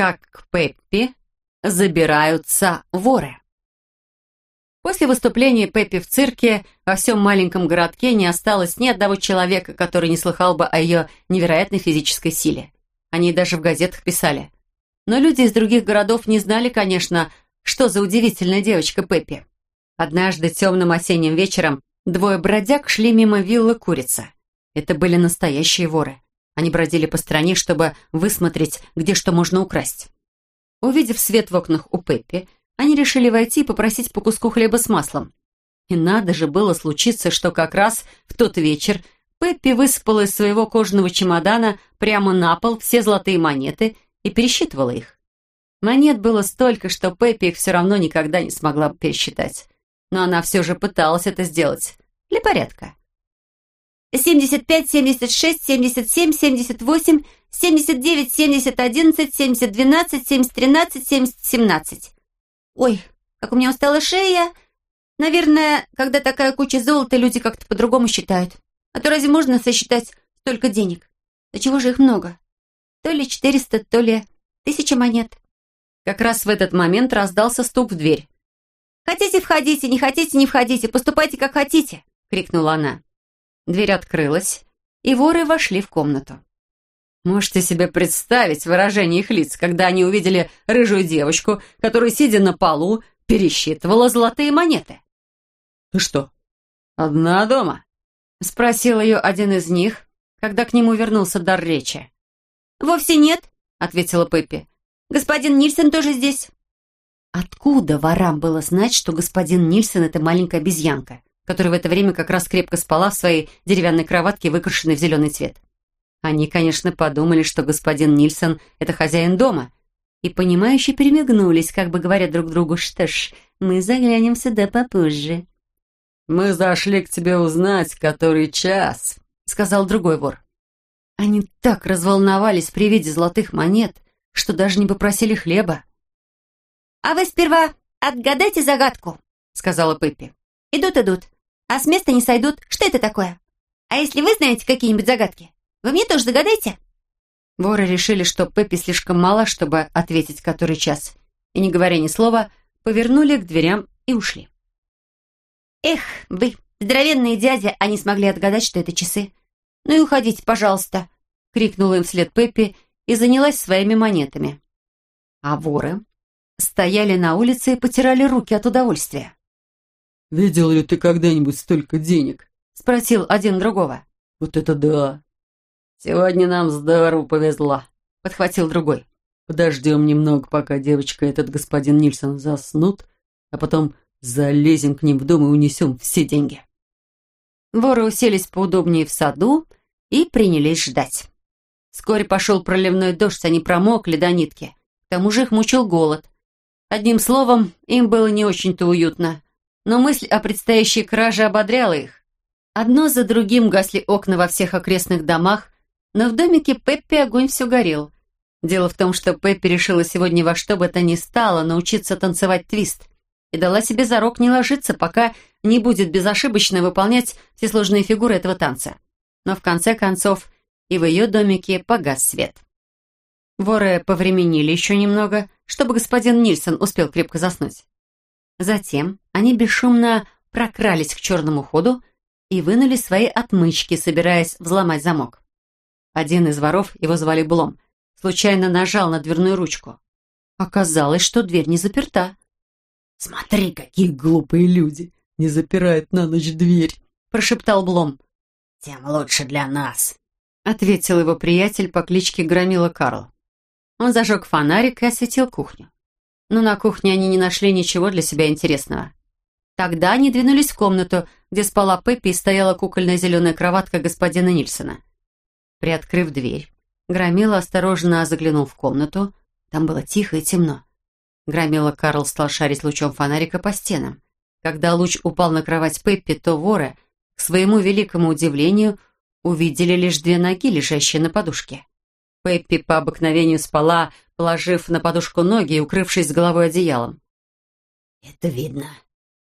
как к Пеппи забираются воры. После выступления Пеппи в цирке во всем маленьком городке не осталось ни одного человека, который не слыхал бы о ее невероятной физической силе. Они даже в газетах писали. Но люди из других городов не знали, конечно, что за удивительная девочка Пеппи. Однажды темным осенним вечером двое бродяг шли мимо виллы Курица. Это были настоящие воры. Они бродили по стране, чтобы высмотреть, где что можно украсть. Увидев свет в окнах у Пеппи, они решили войти и попросить по куску хлеба с маслом. И надо же было случиться, что как раз в тот вечер Пеппи высыпала из своего кожаного чемодана прямо на пол все золотые монеты и пересчитывала их. Монет было столько, что Пеппи их все равно никогда не смогла бы пересчитать. Но она все же пыталась это сделать. Для порядка. «Семьдесят пять, семьдесят шесть, семьдесят семь, семьдесят восемь, семьдесят девять, семьдесят одиннадцать, семьдесят двенадцать, семьдесят тринадцать, семьдесят семнадцать». Ой, как у меня устала шея. Наверное, когда такая куча золота, люди как-то по-другому считают. А то разве можно сосчитать столько денег? Да чего же их много? То ли четыреста, то ли тысяча монет. Как раз в этот момент раздался стук в дверь. «Хотите, входите, не хотите, не входите, поступайте, как хотите!» — крикнула она. Дверь открылась, и воры вошли в комнату. Можете себе представить выражение их лиц, когда они увидели рыжую девочку, которая, сидя на полу, пересчитывала золотые монеты? «Ты что, одна дома?» — спросил ее один из них, когда к нему вернулся дар речи. «Вовсе нет», — ответила Пеппи. «Господин Нильсон тоже здесь». Откуда ворам было знать, что господин Нильсон — это маленькая обезьянка, которая в это время как раз крепко спала в своей деревянной кроватке, выкрашенной в зеленый цвет? Они, конечно, подумали, что господин Нильсон — это хозяин дома, и, понимающе перемигнулись, как бы говоря друг другу, что ж, мы заглянем сюда попозже. «Мы зашли к тебе узнать, который час», — сказал другой вор. Они так разволновались при виде золотых монет, что даже не попросили хлеба. «А вы сперва отгадайте загадку», — сказала Пеппи. «Идут, идут, а с места не сойдут. Что это такое? А если вы знаете какие-нибудь загадки, вы мне тоже догадайте?» Воры решили, что Пеппи слишком мала, чтобы ответить который час, и, не говоря ни слова, повернули к дверям и ушли. «Эх, вы, здоровенные дяди, они смогли отгадать, что это часы. Ну и уходите, пожалуйста!» — крикнула им вслед Пеппи и занялась своими монетами. А воры стояли на улице и потирали руки от удовольствия. «Видел ли ты когда-нибудь столько денег?» — спросил один другого. «Вот это да! «Сегодня нам здорово повезло», — подхватил другой. «Подождем немного, пока девочка и этот господин Нильсон заснут, а потом залезем к ним в дом и унесем все деньги». Воры уселись поудобнее в саду и принялись ждать. Вскоре пошел проливной дождь, они промокли до нитки. К тому же их мучил голод. Одним словом, им было не очень-то уютно. Но мысль о предстоящей краже ободряла их. Одно за другим гасли окна во всех окрестных домах, но в домике Пеппи огонь все горел. Дело в том, что Пеппи решила сегодня во что бы то ни стало научиться танцевать твист и дала себе зарок не ложиться, пока не будет безошибочно выполнять все сложные фигуры этого танца. Но в конце концов и в ее домике погас свет. Воры повременили еще немного, чтобы господин Нильсон успел крепко заснуть. Затем они бесшумно прокрались к черному ходу и вынули свои отмычки, собираясь взломать замок. Один из воров, его звали Блом, случайно нажал на дверную ручку. Оказалось, что дверь не заперта. «Смотри, какие глупые люди! Не запирают на ночь дверь!» — прошептал Блом. «Тем лучше для нас», — ответил его приятель по кличке Громила Карл. Он зажег фонарик и осветил кухню. Но на кухне они не нашли ничего для себя интересного. Тогда они двинулись в комнату, где спала Пеппи и стояла кукольная зеленая кроватка господина Нильсона. Приоткрыв дверь, Громила осторожно заглянул в комнату. Там было тихо и темно. Громила Карл стал шарить лучом фонарика по стенам. Когда луч упал на кровать Пеппи, то воры, к своему великому удивлению, увидели лишь две ноги, лежащие на подушке. Пеппи по обыкновению спала, положив на подушку ноги и укрывшись головой одеялом. «Это видно,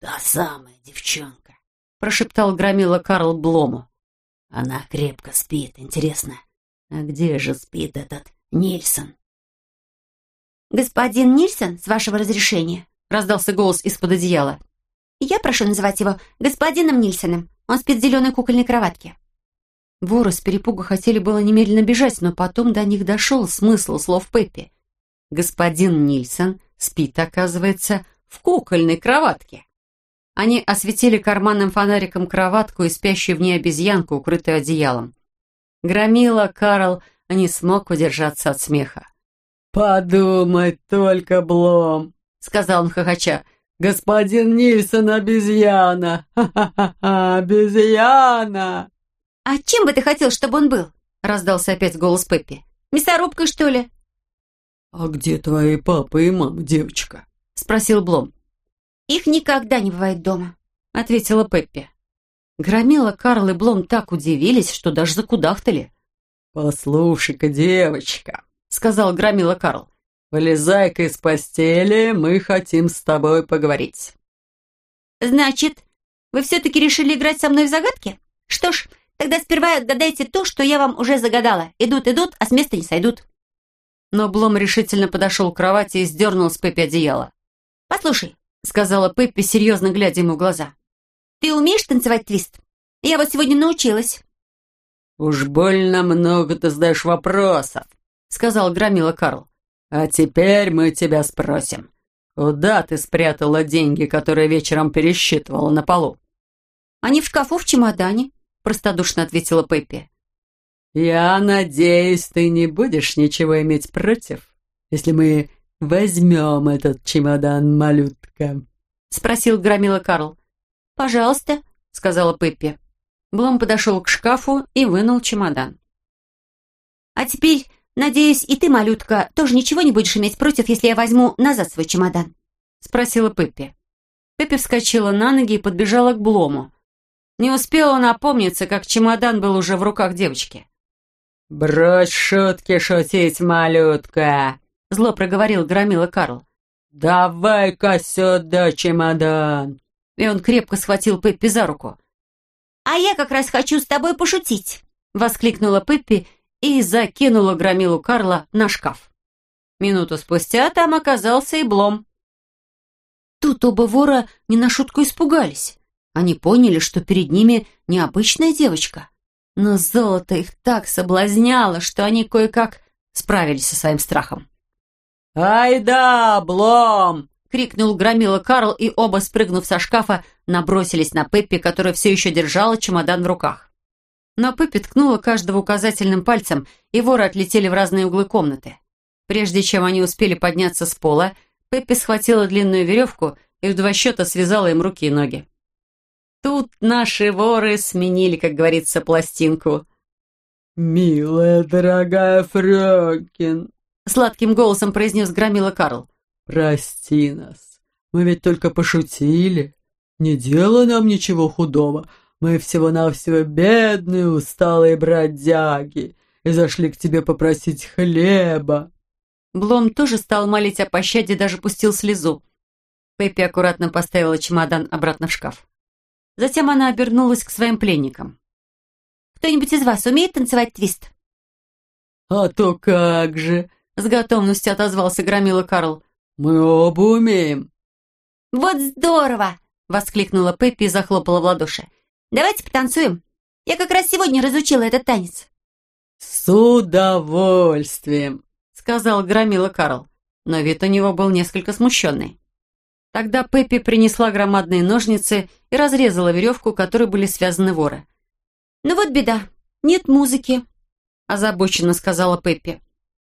та самая девчонка», — прошептал громила Карл Блому. Она крепко спит. Интересно, а где же спит этот Нильсон? «Господин Нильсон, с вашего разрешения?» раздался голос из-под одеяла. «Я прошу называть его господином Нильсоном. Он спит в зеленой кукольной кроватке». Воры с перепугу хотели было немедленно бежать, но потом до них дошел смысл слов Пеппи. Господин Нильсон спит, оказывается, в кукольной кроватке. Они осветили карманным фонариком кроватку и спящую в ней обезьянку, укрытую одеялом. Громила Карл не смог удержаться от смеха. «Подумать только, Блом!» — сказал он хохоча. «Господин Нильсон обезьяна! Ха-ха-ха! Обезьяна!» «А чем бы ты хотел, чтобы он был?» — раздался опять голос Пеппи. «Мясорубкой, что ли?» «А где твои папа и мама, девочка?» — спросил Блом. «Их никогда не бывает дома», — ответила Пеппи. Громила Карл и Блом так удивились, что даже закудахтали. «Послушай-ка, девочка», — сказал Громила Карл, «вылезай-ка из постели, мы хотим с тобой поговорить». «Значит, вы все-таки решили играть со мной в загадки? Что ж, Тогда сперва отгадайте то, что я вам уже загадала. Идут, идут, а с места не сойдут». Но Блом решительно подошел к кровати и сдернул с Пеппи одеяло. «Послушай», — сказала Пеппи, серьезно глядя ему в глаза. «Ты умеешь танцевать твист? Я вот сегодня научилась». «Уж больно много ты задаешь вопросов», — сказал Громила Карл. «А теперь мы тебя спросим. Куда ты спрятала деньги, которые вечером пересчитывала на полу?» «Они в шкафу в чемодане», простодушно ответила Пеппи. «Я надеюсь, ты не будешь ничего иметь против, если мы возьмем этот чемодан, малютка?» Спросил Громила Карл. «Пожалуйста», — сказала Пеппи. Блом подошел к шкафу и вынул чемодан. «А теперь, надеюсь, и ты, малютка, тоже ничего не будешь иметь против, если я возьму назад свой чемодан?» Спросила Пеппи. Пеппи вскочила на ноги и подбежала к Блому. Не успел он опомниться, как чемодан был уже в руках девочки. «Брось шутки шутить, малютка!» Зло проговорил громила Карл. «Давай-ка сюда чемодан!» И он крепко схватил Пеппи за руку. «А я как раз хочу с тобой пошутить!» Воскликнула Пеппи и закинула громилу Карла на шкаф. Минуту спустя там оказался и Блом. Тут оба вора не на шутку испугались. Они поняли, что перед ними необычная девочка. Но золото их так соблазняло, что они кое-как справились со своим страхом. «Ай да, Блом!» — крикнул громила Карл, и оба, спрыгнув со шкафа, набросились на Пеппи, которая все еще держала чемодан в руках. Но Пеппи ткнула каждого указательным пальцем, и воры отлетели в разные углы комнаты. Прежде чем они успели подняться с пола, Пеппи схватила длинную веревку и в два счета связала им руки и ноги. Тут наши воры сменили, как говорится, пластинку. «Милая, дорогая Фрёкин», — сладким голосом произнес Громила Карл. «Прости нас. Мы ведь только пошутили. Не делай нам ничего худого. Мы всего-навсего бедные, усталые бродяги и зашли к тебе попросить хлеба». Блом тоже стал молить о пощаде, даже пустил слезу. Пеппи аккуратно поставила чемодан обратно в шкаф. Затем она обернулась к своим пленникам. «Кто-нибудь из вас умеет танцевать твист?» «А то как же!» — с готовностью отозвался Громила Карл. «Мы оба умеем!» «Вот здорово!» — воскликнула Пеппи и захлопала в ладоши. «Давайте потанцуем. Я как раз сегодня разучила этот танец». «С удовольствием!» — сказал Громила Карл, но вид у него был несколько смущенный. Тогда Пеппи принесла громадные ножницы и разрезала веревку, которой были связаны воры. «Ну вот беда, нет музыки», – озабоченно сказала Пеппи.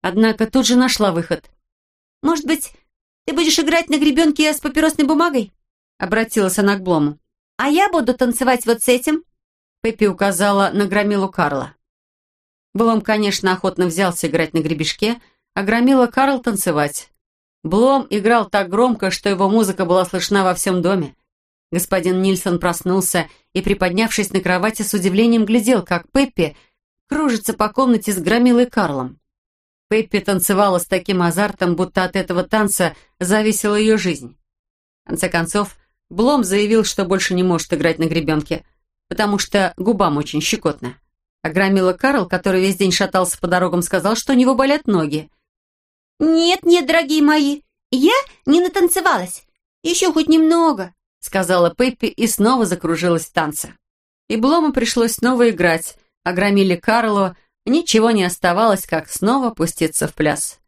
Однако тут же нашла выход. «Может быть, ты будешь играть на гребенке с папиросной бумагой?» – обратилась она к Блому. «А я буду танцевать вот с этим?» Пеппи указала на громилу Карла. Блом, конечно, охотно взялся играть на гребешке, а громила Карл танцевать. Блом играл так громко, что его музыка была слышна во всем доме. Господин Нильсон проснулся и, приподнявшись на кровати, с удивлением глядел, как Пеппи кружится по комнате с громилой Карлом. Пеппи танцевала с таким азартом, будто от этого танца зависела ее жизнь. В конце концов, Блом заявил, что больше не может играть на гребенке, потому что губам очень щекотно. А громила Карл, который весь день шатался по дорогам, сказал, что у него болят ноги. «Нет, нет, дорогие мои, я не натанцевалась. Еще хоть немного», — сказала Пеппи и снова закружилась в танце. И Блому пришлось снова играть, а громили Карло, ничего не оставалось, как снова пуститься в пляс.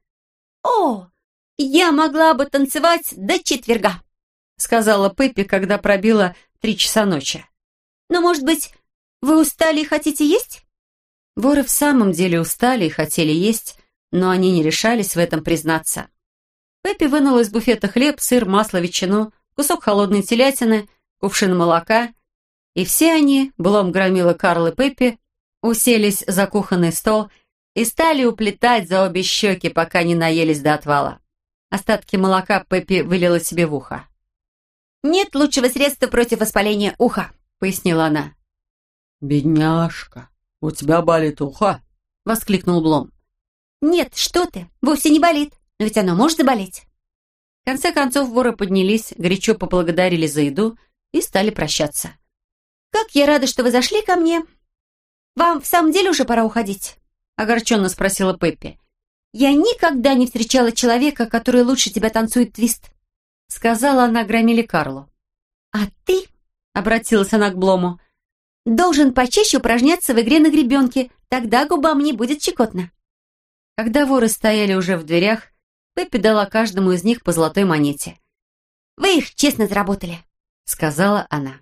«О, я могла бы танцевать до четверга», — сказала Пеппи, когда пробила три часа ночи. «Но, может быть, вы устали и хотите есть?» Воры в самом деле устали и хотели есть, но они не решались в этом признаться. Пеппи вынула из буфета хлеб, сыр, масло, ветчину, кусок холодной телятины, кувшин молока, и все они, Блом громила Карл и Пеппи, уселись за кухонный стол и стали уплетать за обе щеки, пока не наелись до отвала. Остатки молока Пеппи вылила себе в ухо. «Нет лучшего средства против воспаления уха», — пояснила она. «Бедняжка, у тебя болит ухо?» — воскликнул Блом. «Нет, что ты, вовсе не болит, но ведь оно может заболеть». В конце концов воры поднялись, горячо поблагодарили за еду и стали прощаться. «Как я рада, что вы зашли ко мне. Вам в самом деле уже пора уходить?» — огорченно спросила Пеппи. «Я никогда не встречала человека, который лучше тебя танцует твист», — сказала она громиле Карлу. «А ты», — обратилась она к Блому, — «должен почаще упражняться в игре на гребенке, тогда губам не будет щекотно». Когда воры стояли уже в дверях, Пеппи дала каждому из них по золотой монете. «Вы их честно заработали», — сказала она.